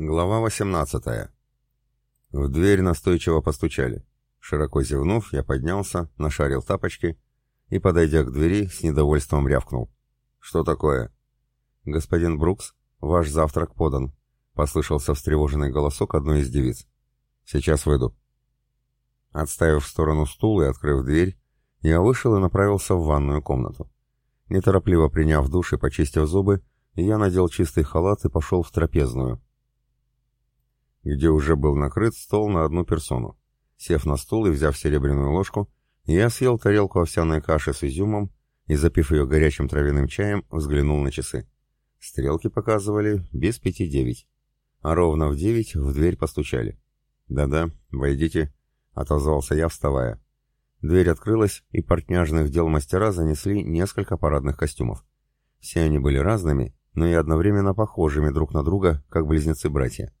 Глава 18. В дверь настойчиво постучали. Широко зевнув, я поднялся, нашарил тапочки и, подойдя к двери, с недовольством рявкнул. «Что такое?» «Господин Брукс, ваш завтрак подан», — послышался встревоженный голосок одной из девиц. «Сейчас выйду». Отставив в сторону стул и открыв дверь, я вышел и направился в ванную комнату. Неторопливо приняв душ и почистив зубы, я надел чистый халат и пошел в трапезную — где уже был накрыт стол на одну персону. Сев на стул и взяв серебряную ложку, я съел тарелку овсяной каши с изюмом и, запив ее горячим травяным чаем, взглянул на часы. Стрелки показывали без пяти девять. А ровно в девять в дверь постучали. «Да-да, войдите», — отозвался я, вставая. Дверь открылась, и портняжных дел мастера занесли несколько парадных костюмов. Все они были разными, но и одновременно похожими друг на друга, как близнецы-братья.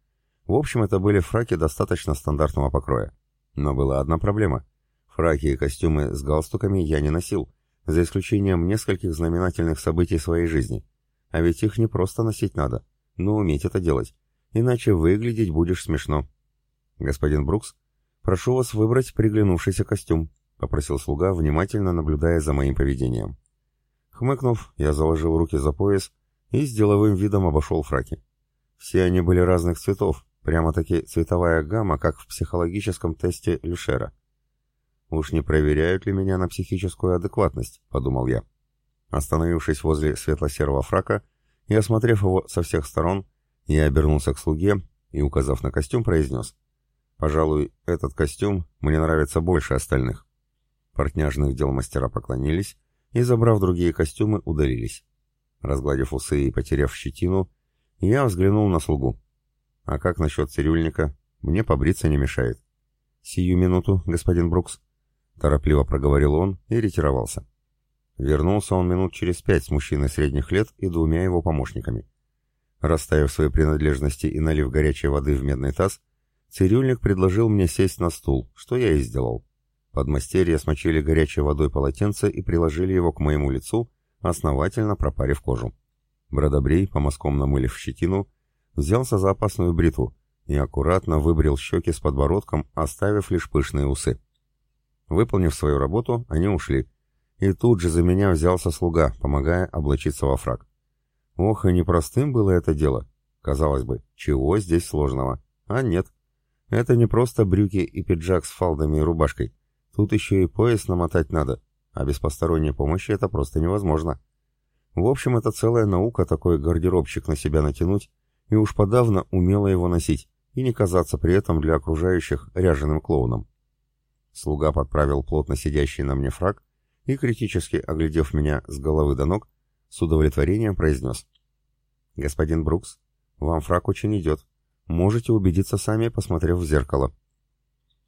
В общем, это были фраки достаточно стандартного покроя. Но была одна проблема. Фраки и костюмы с галстуками я не носил, за исключением нескольких знаменательных событий своей жизни. А ведь их не просто носить надо, но уметь это делать, иначе выглядеть будешь смешно. «Господин Брукс, прошу вас выбрать приглянувшийся костюм», — попросил слуга, внимательно наблюдая за моим поведением. Хмыкнув, я заложил руки за пояс и с деловым видом обошел фраки. Все они были разных цветов, Прямо-таки цветовая гамма, как в психологическом тесте Люшера. «Уж не проверяют ли меня на психическую адекватность?» — подумал я. Остановившись возле светло-серого фрака и осмотрев его со всех сторон, я обернулся к слуге и, указав на костюм, произнес. «Пожалуй, этот костюм мне нравится больше остальных». Портняжных дел мастера поклонились и, забрав другие костюмы, удалились. Разгладив усы и потеряв щетину, я взглянул на слугу. «А как насчет цирюльника? Мне побриться не мешает». «Сию минуту, господин Брукс», — торопливо проговорил он и ретировался. Вернулся он минут через пять с мужчиной средних лет и двумя его помощниками. Расставив свои принадлежности и налив горячей воды в медный таз, цирюльник предложил мне сесть на стул, что я и сделал. Подмастерья смочили горячей водой полотенце и приложили его к моему лицу, основательно пропарив кожу. Бродобрей, по мазкам намылив щетину, взялся за опасную бритву и аккуратно выбрил щеки с подбородком, оставив лишь пышные усы. Выполнив свою работу, они ушли, и тут же за меня взялся слуга, помогая облачиться во фраг. Ох, и непростым было это дело. Казалось бы, чего здесь сложного? А нет. Это не просто брюки и пиджак с фалдами и рубашкой. Тут еще и пояс намотать надо, а без посторонней помощи это просто невозможно. В общем, это целая наука такой гардеробчик на себя натянуть, и уж подавно умела его носить и не казаться при этом для окружающих ряженым клоуном. Слуга подправил плотно сидящий на мне фраг и, критически оглядев меня с головы до ног, с удовлетворением произнес. «Господин Брукс, вам фраг очень идет. Можете убедиться сами, посмотрев в зеркало».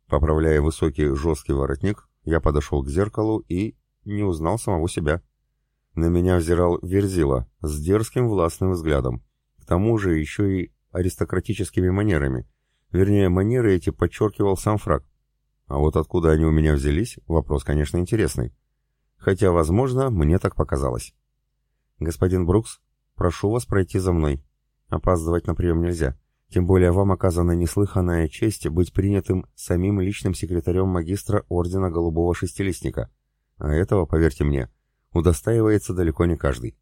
Поправляя высокий жесткий воротник, я подошел к зеркалу и не узнал самого себя. На меня взирал Верзила с дерзким властным взглядом тому же еще и аристократическими манерами. Вернее, манеры эти подчеркивал сам фраг. А вот откуда они у меня взялись, вопрос, конечно, интересный. Хотя, возможно, мне так показалось. «Господин Брукс, прошу вас пройти за мной. Опаздывать на прием нельзя. Тем более вам оказана неслыханная честь быть принятым самим личным секретарем магистра Ордена Голубого Шестилистника. А этого, поверьте мне, удостаивается далеко не каждый.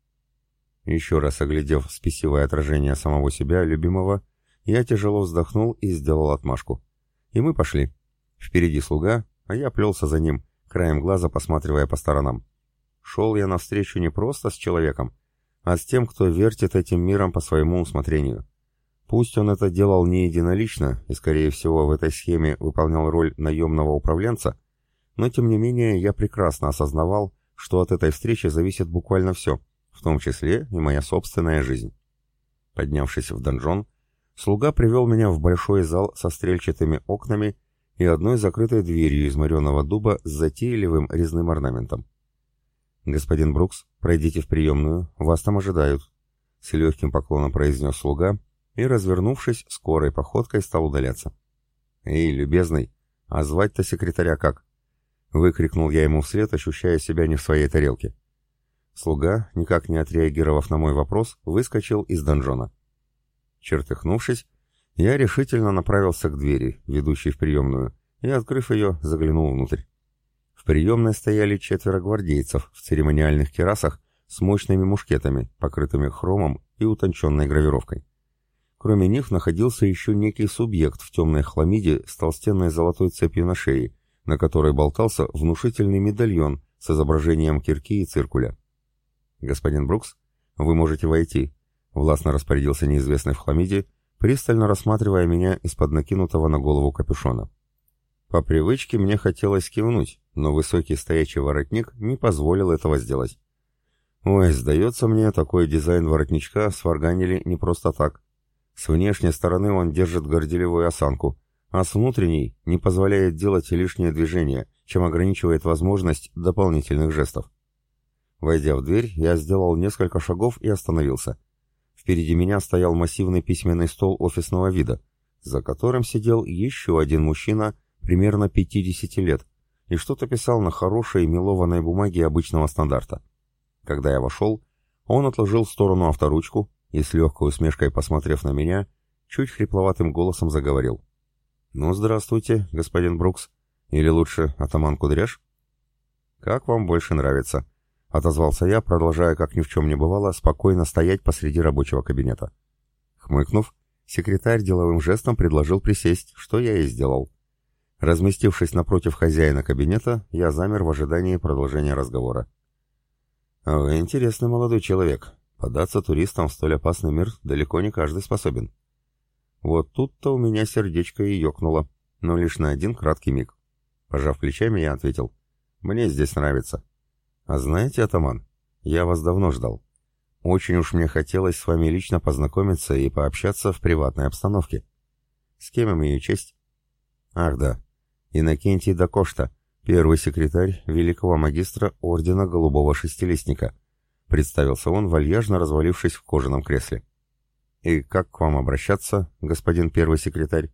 Еще раз оглядев спесивое отражение самого себя, любимого, я тяжело вздохнул и сделал отмашку. И мы пошли. Впереди слуга, а я плелся за ним, краем глаза посматривая по сторонам. Шел я навстречу не просто с человеком, а с тем, кто вертит этим миром по своему усмотрению. Пусть он это делал не единолично и, скорее всего, в этой схеме выполнял роль наемного управленца, но, тем не менее, я прекрасно осознавал, что от этой встречи зависит буквально все — в том числе и моя собственная жизнь. Поднявшись в донжон, слуга привел меня в большой зал со стрельчатыми окнами и одной закрытой дверью из мореного дуба с затейливым резным орнаментом. «Господин Брукс, пройдите в приемную, вас там ожидают», — с легким поклоном произнес слуга и, развернувшись, скорой походкой стал удаляться. «Эй, любезный, а звать-то секретаря как?» — выкрикнул я ему вслед, ощущая себя не в своей тарелке. Слуга, никак не отреагировав на мой вопрос, выскочил из донжона. Чертыхнувшись, Я решительно направился к двери, ведущей в приемную, и, открыв ее, заглянул внутрь. В приемной стояли четверо гвардейцев в церемониальных керасах с мощными мушкетами, покрытыми хромом и утонченной гравировкой. Кроме них находился еще некий субъект в темной хламиде с толстенной золотой цепью на шее, на которой болтался внушительный медальон с изображением кирки и циркуля. «Господин Брукс, вы можете войти», — властно распорядился неизвестный в хламиде, пристально рассматривая меня из-под накинутого на голову капюшона. По привычке мне хотелось кивнуть, но высокий стоячий воротник не позволил этого сделать. Ой, сдается мне, такой дизайн воротничка сварганили не просто так. С внешней стороны он держит горделивую осанку, а с внутренней не позволяет делать лишние движения, чем ограничивает возможность дополнительных жестов. Войдя в дверь, я сделал несколько шагов и остановился. Впереди меня стоял массивный письменный стол офисного вида, за которым сидел еще один мужчина примерно 50 лет и что-то писал на хорошей мелованной бумаге обычного стандарта. Когда я вошел, он отложил в сторону авторучку и с легкой усмешкой посмотрев на меня, чуть хрипловатым голосом заговорил. «Ну, здравствуйте, господин Брукс. Или лучше, атаман Кудряш?» «Как вам больше нравится?» — отозвался я, продолжая, как ни в чем не бывало, спокойно стоять посреди рабочего кабинета. Хмыкнув, секретарь деловым жестом предложил присесть, что я и сделал. Разместившись напротив хозяина кабинета, я замер в ожидании продолжения разговора. «Вы интересный молодой человек. Податься туристам в столь опасный мир далеко не каждый способен». Вот тут-то у меня сердечко и ёкнуло, но лишь на один краткий миг. Пожав плечами, я ответил. «Мне здесь нравится». «А знаете, атаман, я вас давно ждал. Очень уж мне хотелось с вами лично познакомиться и пообщаться в приватной обстановке. С кем имею честь?» «Ах да, Иннокентий Дакошта, «Первый секретарь великого магистра Ордена Голубого Шестилистника», — представился он, вальяжно развалившись в кожаном кресле. «И как к вам обращаться, господин первый секретарь?»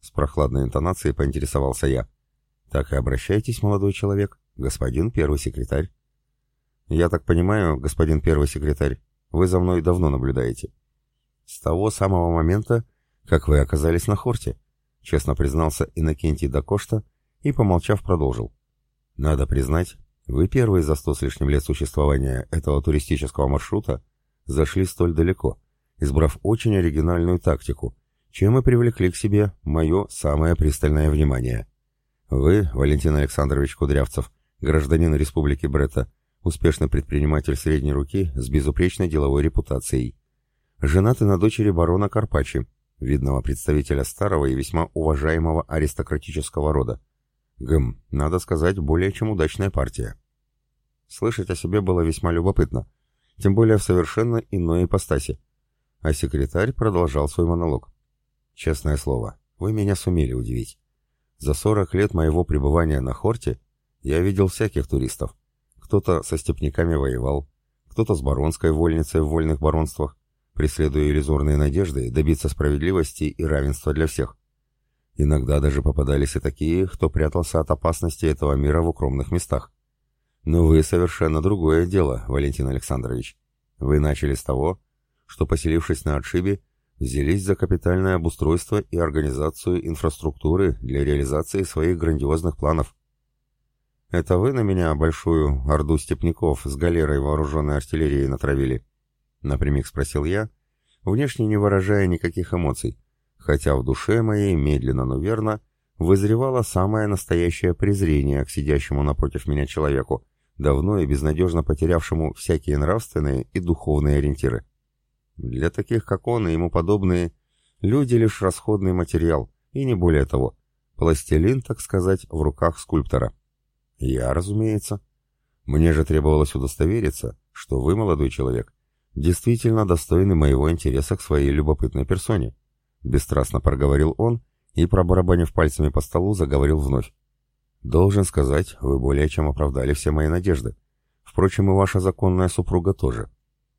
С прохладной интонацией поинтересовался я. «Так и обращайтесь, молодой человек, господин первый секретарь». «Я так понимаю, господин первый секретарь, вы за мной давно наблюдаете». «С того самого момента, как вы оказались на Хорте», — честно признался Иннокентий Дакошта, — и, помолчав, продолжил. «Надо признать, вы первые за сто с лишним лет существования этого туристического маршрута зашли столь далеко, избрав очень оригинальную тактику, чем и привлекли к себе мое самое пристальное внимание. Вы, Валентин Александрович Кудрявцев, гражданин Республики Бретта, успешный предприниматель средней руки с безупречной деловой репутацией. Женаты на дочери барона Карпачи, видного представителя старого и весьма уважаемого аристократического рода. Гм, надо сказать, более чем удачная партия. Слышать о себе было весьма любопытно, тем более в совершенно иной ипостаси. А секретарь продолжал свой монолог. «Честное слово, вы меня сумели удивить. За 40 лет моего пребывания на Хорте я видел всяких туристов. Кто-то со степняками воевал, кто-то с баронской вольницей в вольных баронствах, преследуя иллюзорные надежды добиться справедливости и равенства для всех. Иногда даже попадались и такие, кто прятался от опасности этого мира в укромных местах. Но вы совершенно другое дело, Валентин Александрович. Вы начали с того, что, поселившись на отшибе, взялись за капитальное обустройство и организацию инфраструктуры для реализации своих грандиозных планов. Это вы на меня большую орду степняков с галерой вооруженной артиллерией натравили? Напрямик спросил я, внешне не выражая никаких эмоций, хотя в душе моей, медленно, но верно, вызревало самое настоящее презрение к сидящему напротив меня человеку, давно и безнадежно потерявшему всякие нравственные и духовные ориентиры. Для таких, как он и ему подобные, люди лишь расходный материал, и не более того, пластилин, так сказать, в руках скульптора. Я, разумеется. Мне же требовалось удостовериться, что вы, молодой человек, действительно достойны моего интереса к своей любопытной персоне. — бесстрастно проговорил он и, пробарабанив пальцами по столу, заговорил вновь. «Должен сказать, вы более чем оправдали все мои надежды. Впрочем, и ваша законная супруга тоже.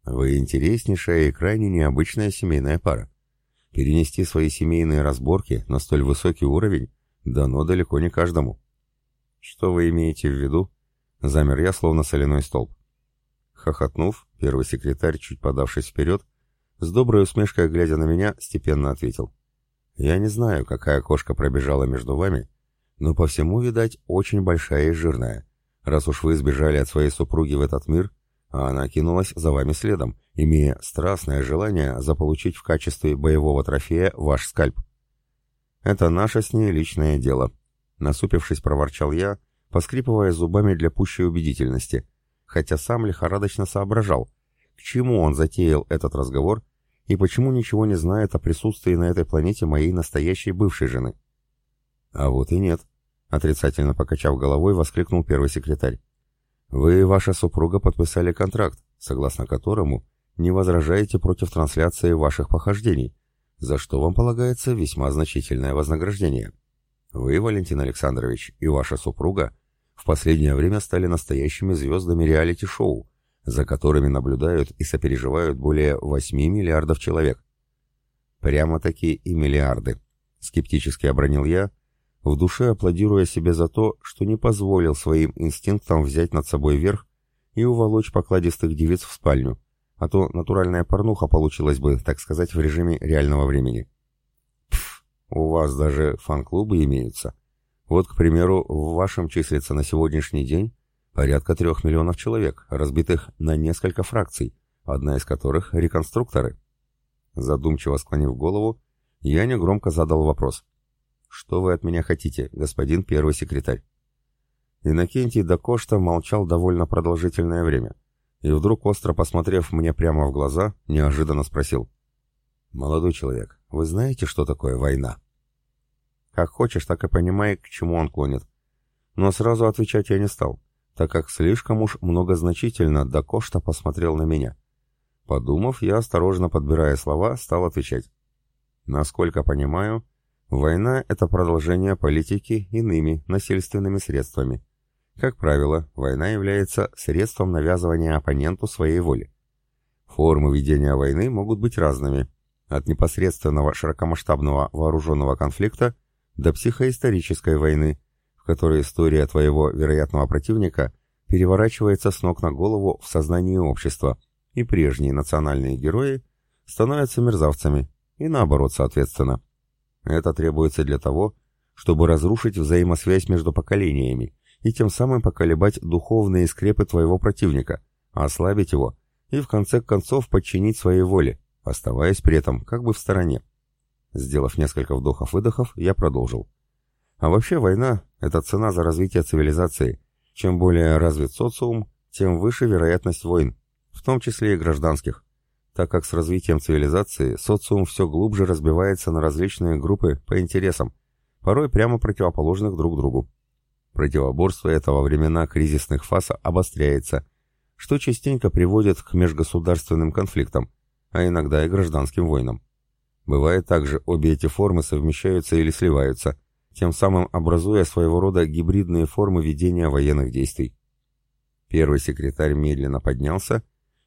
Вы интереснейшая и крайне необычная семейная пара. Перенести свои семейные разборки на столь высокий уровень дано далеко не каждому». «Что вы имеете в виду?» Замер я, словно соляной столб. Хохотнув, первый секретарь, чуть подавшись вперед, с доброй усмешкой глядя на меня, степенно ответил. Я не знаю, какая кошка пробежала между вами, но по всему, видать, очень большая и жирная. Раз уж вы сбежали от своей супруги в этот мир, а она кинулась за вами следом, имея страстное желание заполучить в качестве боевого трофея ваш скальп. Это наше с ней личное дело. Насупившись, проворчал я, поскрипывая зубами для пущей убедительности, хотя сам лихорадочно соображал, к чему он затеял этот разговор и почему ничего не знает о присутствии на этой планете моей настоящей бывшей жены. А вот и нет, отрицательно покачав головой, воскликнул первый секретарь. Вы и ваша супруга подписали контракт, согласно которому не возражаете против трансляции ваших похождений, за что вам полагается весьма значительное вознаграждение. Вы, Валентин Александрович, и ваша супруга в последнее время стали настоящими звездами реалити-шоу, за которыми наблюдают и сопереживают более 8 миллиардов человек. Прямо-таки и миллиарды, скептически обронил я, в душе аплодируя себе за то, что не позволил своим инстинктам взять над собой верх и уволочь покладистых девиц в спальню, а то натуральная порнуха получилась бы, так сказать, в режиме реального времени. У вас даже фан-клубы имеются. Вот, к примеру, в вашем числится на сегодняшний день порядка трех миллионов человек, разбитых на несколько фракций, одна из которых — реконструкторы. Задумчиво склонив голову, я негромко задал вопрос. «Что вы от меня хотите, господин первый секретарь?» Иннокентий Дакошта молчал довольно продолжительное время, и вдруг, остро посмотрев мне прямо в глаза, неожиданно спросил. «Молодой человек, вы знаете, что такое война?» Как хочешь, так и понимай, к чему он клонит. Но сразу отвечать я не стал, так как слишком уж многозначительно Дакошта посмотрел на меня. Подумав, я, осторожно подбирая слова, стал отвечать. Насколько понимаю, Война – это продолжение политики иными насильственными средствами. Как правило, война является средством навязывания оппоненту своей воли. Формы ведения войны могут быть разными, от непосредственного широкомасштабного вооруженного конфликта до психоисторической войны, в которой история твоего вероятного противника переворачивается с ног на голову в сознании общества, и прежние национальные герои становятся мерзавцами, и наоборот, соответственно. Это требуется для того, чтобы разрушить взаимосвязь между поколениями и тем самым поколебать духовные скрепы твоего противника, ослабить его и в конце концов подчинить своей воле, оставаясь при этом как бы в стороне. Сделав несколько вдохов-выдохов, я продолжил. А вообще война – это цена за развитие цивилизации. Чем более развит социум, тем выше вероятность войн, в том числе и гражданских так как с развитием цивилизации социум все глубже разбивается на различные группы по интересам, порой прямо противоположных друг другу. Противоборство это во времена кризисных фаз обостряется, что частенько приводит к межгосударственным конфликтам, а иногда и гражданским войнам. Бывает также, обе эти формы совмещаются или сливаются, тем самым образуя своего рода гибридные формы ведения военных действий. Первый секретарь медленно поднялся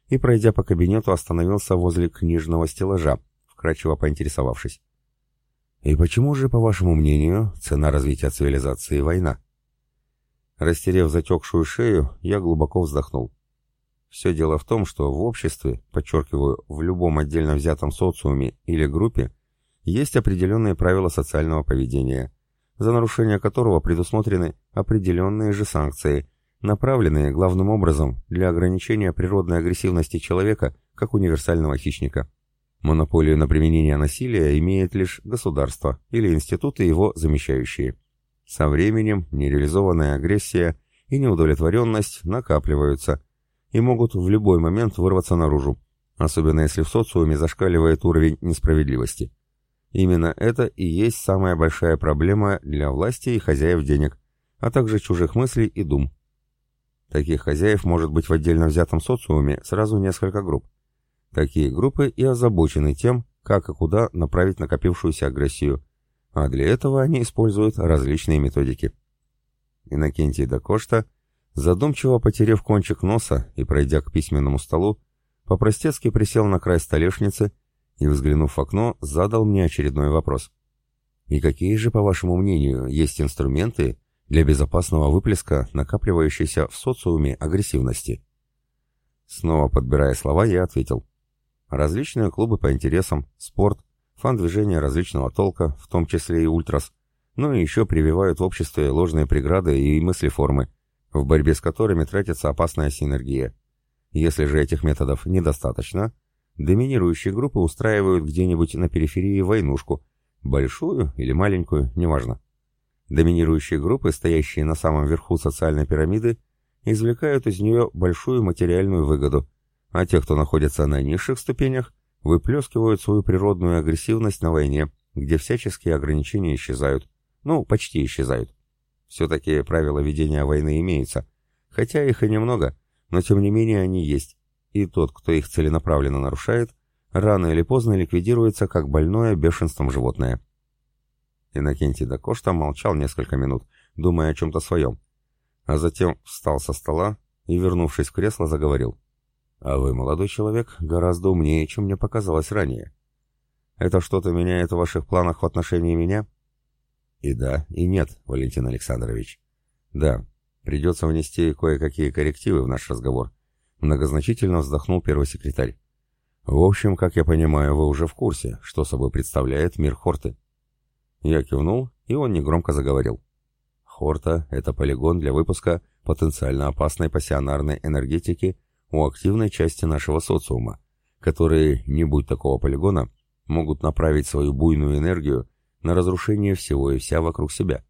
и, пройдя по кабинету, остановился возле книжного стеллажа, вкратчиво поинтересовавшись. «И почему же, по вашему мнению, цена развития цивилизации — война?» Растерев затекшую шею, я глубоко вздохнул. Все дело в том, что в обществе, подчеркиваю, в любом отдельно взятом социуме или группе, есть определенные правила социального поведения, за нарушение которого предусмотрены определенные же санкции, направленные главным образом для ограничения природной агрессивности человека как универсального хищника. Монополию на применение насилия имеет лишь государство или институты его замещающие. Со временем нереализованная агрессия и неудовлетворенность накапливаются и могут в любой момент вырваться наружу, особенно если в социуме зашкаливает уровень несправедливости. Именно это и есть самая большая проблема для власти и хозяев денег, а также чужих мыслей и дум. Таких хозяев может быть в отдельно взятом социуме сразу несколько групп. Такие группы и озабочены тем, как и куда направить накопившуюся агрессию, а для этого они используют различные методики. Иннокентий Дакошта, задумчиво потерев кончик носа и пройдя к письменному столу, по-простецки присел на край столешницы и, взглянув в окно, задал мне очередной вопрос. «И какие же, по вашему мнению, есть инструменты, для безопасного выплеска накапливающейся в социуме агрессивности. Снова подбирая слова, я ответил. Различные клубы по интересам, спорт, фан-движения различного толка, в том числе и ультрас, и еще прививают в обществе ложные преграды и мыслеформы, в борьбе с которыми тратится опасная синергия. Если же этих методов недостаточно, доминирующие группы устраивают где-нибудь на периферии войнушку, большую или маленькую, неважно. Доминирующие группы, стоящие на самом верху социальной пирамиды, извлекают из нее большую материальную выгоду, а те, кто находится на низших ступенях, выплескивают свою природную агрессивность на войне, где всяческие ограничения исчезают. Ну, почти исчезают. Все-таки правила ведения войны имеются, хотя их и немного, но тем не менее они есть, и тот, кто их целенаправленно нарушает, рано или поздно ликвидируется как больное бешенством животное. Иннокентий Дакошта молчал несколько минут, думая о чем-то своем, а затем встал со стола и, вернувшись в кресло, заговорил. «А вы, молодой человек, гораздо умнее, чем мне показалось ранее. Это что-то меняет в ваших планах в отношении меня?» «И да, и нет, Валентин Александрович. Да, придется внести кое-какие коррективы в наш разговор», многозначительно вздохнул первый секретарь. «В общем, как я понимаю, вы уже в курсе, что собой представляет мир Хорты». Я кивнул, и он негромко заговорил. Хорта — это полигон для выпуска потенциально опасной пассионарной энергетики у активной части нашего социума, которые, не будь такого полигона, могут направить свою буйную энергию на разрушение всего и вся вокруг себя.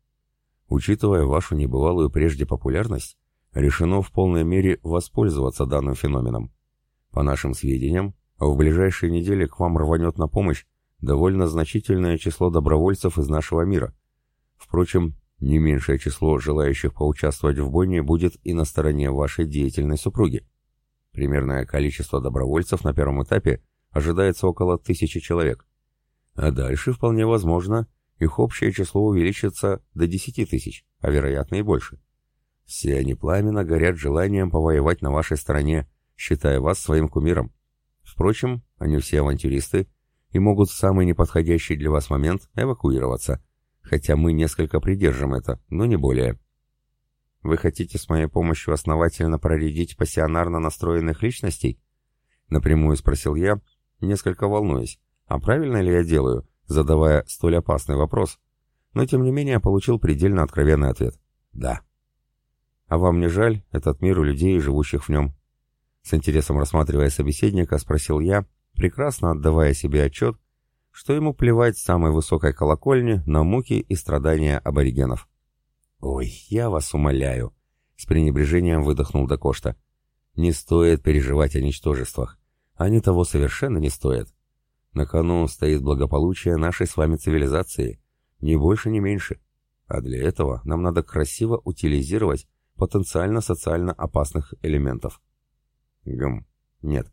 Учитывая вашу небывалую прежде популярность, решено в полной мере воспользоваться данным феноменом. По нашим сведениям, в ближайшие недели к вам рванет на помощь довольно значительное число добровольцев из нашего мира. Впрочем, не меньшее число желающих поучаствовать в бойне будет и на стороне вашей деятельной супруги. Примерное количество добровольцев на первом этапе ожидается около тысячи человек. А дальше, вполне возможно, их общее число увеличится до десяти тысяч, а вероятно и больше. Все они пламенно горят желанием повоевать на вашей стороне, считая вас своим кумиром. Впрочем, они все авантюристы и могут в самый неподходящий для вас момент эвакуироваться – хотя мы несколько придержим это, но не более. Вы хотите с моей помощью основательно проредить пассионарно настроенных личностей? Напрямую спросил я, несколько волнуясь, а правильно ли я делаю, задавая столь опасный вопрос, но тем не менее получил предельно откровенный ответ. Да. А вам не жаль этот мир у людей, живущих в нем? С интересом рассматривая собеседника, спросил я, прекрасно отдавая себе отчет, что ему плевать с самой высокой колокольни на муки и страдания аборигенов. «Ой, я вас умоляю!» — с пренебрежением выдохнул Дакошта. «Не стоит переживать о ничтожествах. Они того совершенно не стоят. На кону стоит благополучие нашей с вами цивилизации, ни больше, ни меньше. А для этого нам надо красиво утилизировать потенциально социально опасных элементов». Гм, нет.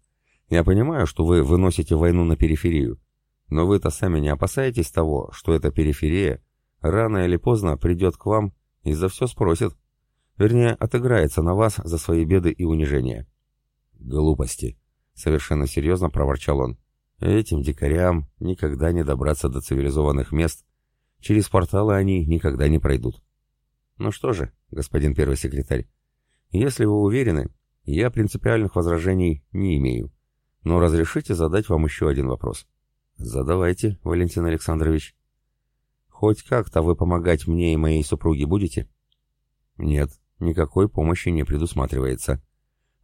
Я понимаю, что вы выносите войну на периферию, но вы-то сами не опасаетесь того, что эта периферия рано или поздно придет к вам и за все спросит. Вернее, отыграется на вас за свои беды и унижения. Глупости. Совершенно серьезно проворчал он. Этим дикарям никогда не добраться до цивилизованных мест. Через порталы они никогда не пройдут. Ну что же, господин первый секретарь, если вы уверены, я принципиальных возражений не имею. Но разрешите задать вам еще один вопрос. «Задавайте, Валентин Александрович». «Хоть как-то вы помогать мне и моей супруге будете?» «Нет, никакой помощи не предусматривается.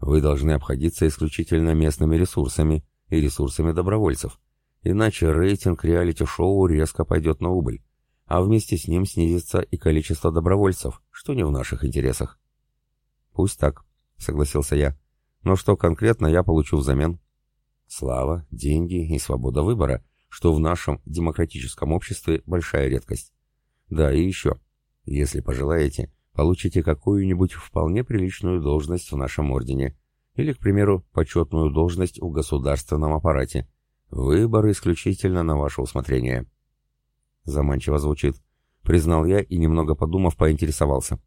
Вы должны обходиться исключительно местными ресурсами и ресурсами добровольцев, иначе рейтинг реалити-шоу резко пойдет на убыль, а вместе с ним снизится и количество добровольцев, что не в наших интересах». «Пусть так», — согласился я. «Но что конкретно я получу взамен?» Слава, деньги и свобода выбора, что в нашем демократическом обществе большая редкость. Да, и еще, если пожелаете, получите какую-нибудь вполне приличную должность в нашем ордене, или, к примеру, почетную должность в государственном аппарате. Выбор исключительно на ваше усмотрение. Заманчиво звучит, признал я и, немного подумав, поинтересовался.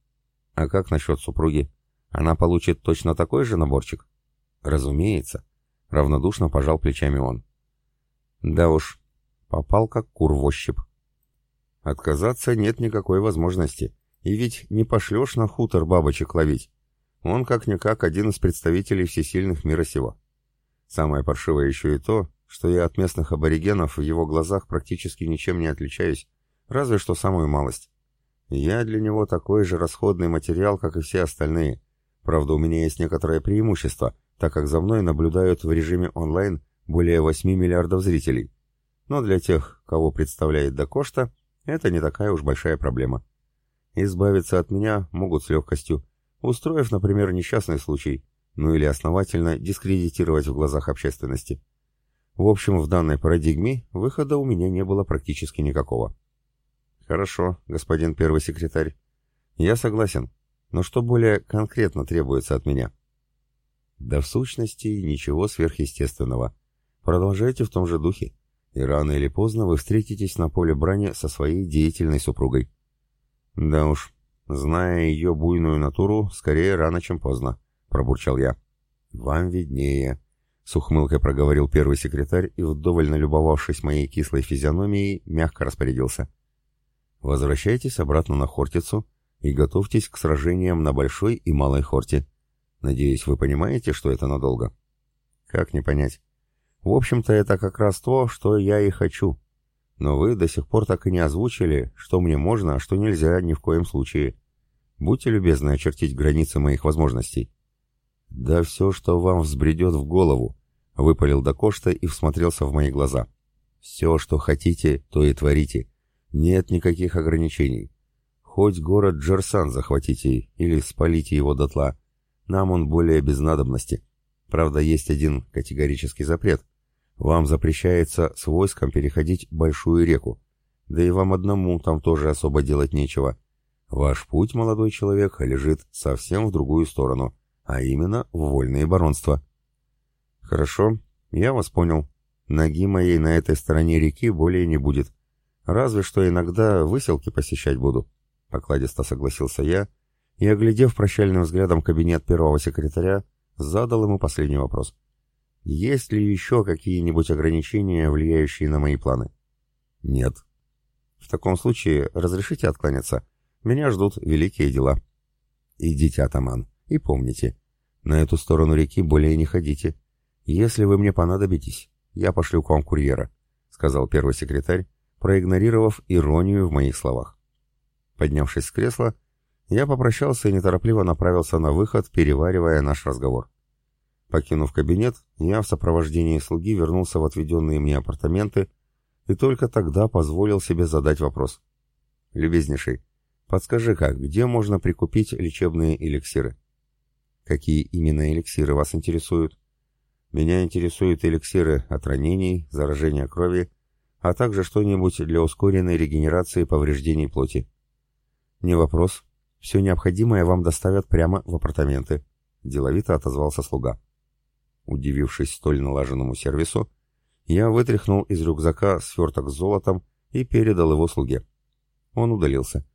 А как насчет супруги? Она получит точно такой же наборчик? Разумеется. Равнодушно пожал плечами он. Да уж, попал как кур в ощупь. Отказаться нет никакой возможности. И ведь не пошлешь на хутор бабочек ловить. Он как-никак один из представителей всесильных мира сего. Самое паршивое еще и то, что я от местных аборигенов в его глазах практически ничем не отличаюсь, разве что самую малость. Я для него такой же расходный материал, как и все остальные. Правда, у меня есть некоторое преимущество, так как за мной наблюдают в режиме онлайн более 8 миллиардов зрителей. Но для тех, кого представляет Дакошта, это не такая уж большая проблема. Избавиться от меня могут с легкостью, устроив, например, несчастный случай, ну или основательно дискредитировать в глазах общественности. В общем, в данной парадигме выхода у меня не было практически никакого. Хорошо, господин первый секретарь. Я согласен, но что более конкретно требуется от меня? Да в сущности ничего сверхъестественного. Продолжайте в том же духе, и рано или поздно вы встретитесь на поле брани со своей деятельной супругой. Да уж, зная ее буйную натуру, скорее рано, чем поздно, пробурчал я. Вам виднее, с ухмылкой проговорил первый секретарь и, вдоволь налюбовавшись моей кислой физиономией, мягко распорядился. Возвращайтесь обратно на Хортицу и готовьтесь к сражениям на Большой и Малой Хорте. Надеюсь, вы понимаете, что это надолго? Как не понять? В общем-то, это как раз то, что я и хочу. Но вы до сих пор так и не озвучили, что мне можно, а что нельзя ни в коем случае. Будьте любезны очертить границы моих возможностей. Да все, что вам взбредет в голову, — выпалил Дакошта и всмотрелся в мои глаза. Все, что хотите, то и творите. Нет никаких ограничений. Хоть город Джерсан захватите или спалите его дотла. Нам он более без надобности. Правда, есть один категорический запрет. Вам запрещается с войском переходить большую реку. Да и вам одному там тоже особо делать нечего. Ваш путь, молодой человек, лежит совсем в другую сторону, а именно в вольные баронства. Хорошо, я вас понял. Ноги моей на этой стороне реки более не будет. Разве что иногда выселки посещать буду. Покладисто согласился я и, оглядев прощальным взглядом кабинет первого секретаря, задал ему последний вопрос. Есть ли еще какие-нибудь ограничения, влияющие на мои планы? Нет. В таком случае разрешите откланяться. Меня ждут великие дела. Идите, атаман, и помните, на эту сторону реки более не ходите. Если вы мне понадобитесь, я пошлю к вам курьера, сказал первый секретарь, проигнорировав иронию в моих словах. Поднявшись с кресла, я попрощался и неторопливо направился на выход, переваривая наш разговор. Покинув кабинет, я в сопровождении слуги вернулся в отведенные мне апартаменты и только тогда позволил себе задать вопрос. «Любезнейший, подскажи-ка, где можно прикупить лечебные эликсиры?» «Какие именно эликсиры вас интересуют?» «Меня интересуют эликсиры от ранений, заражения крови, а также что-нибудь для ускоренной регенерации повреждений плоти». «Не вопрос. Все необходимое вам доставят прямо в апартаменты», — деловито отозвался слуга. Удивившись столь налаженному сервису, я вытряхнул из рюкзака сверток с золотом и передал его слуге. Он удалился.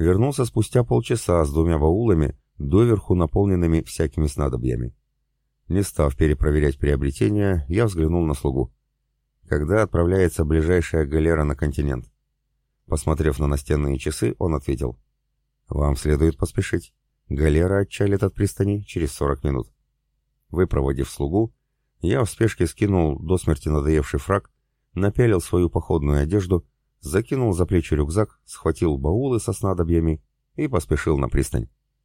Вернулся спустя полчаса с двумя баулами, доверху наполненными всякими снадобьями. Не став перепроверять приобретения, я взглянул на слугу. Когда отправляется ближайшая галера на континент? Посмотрев на настенные часы, он ответил. «Вам следует поспешить. Галера отчалит от пристани через сорок минут». Выпроводив слугу, я в спешке скинул до смерти надоевший фраг, напялил свою походную одежду, закинул за плечи рюкзак, схватил баулы со снадобьями и поспешил на пристань.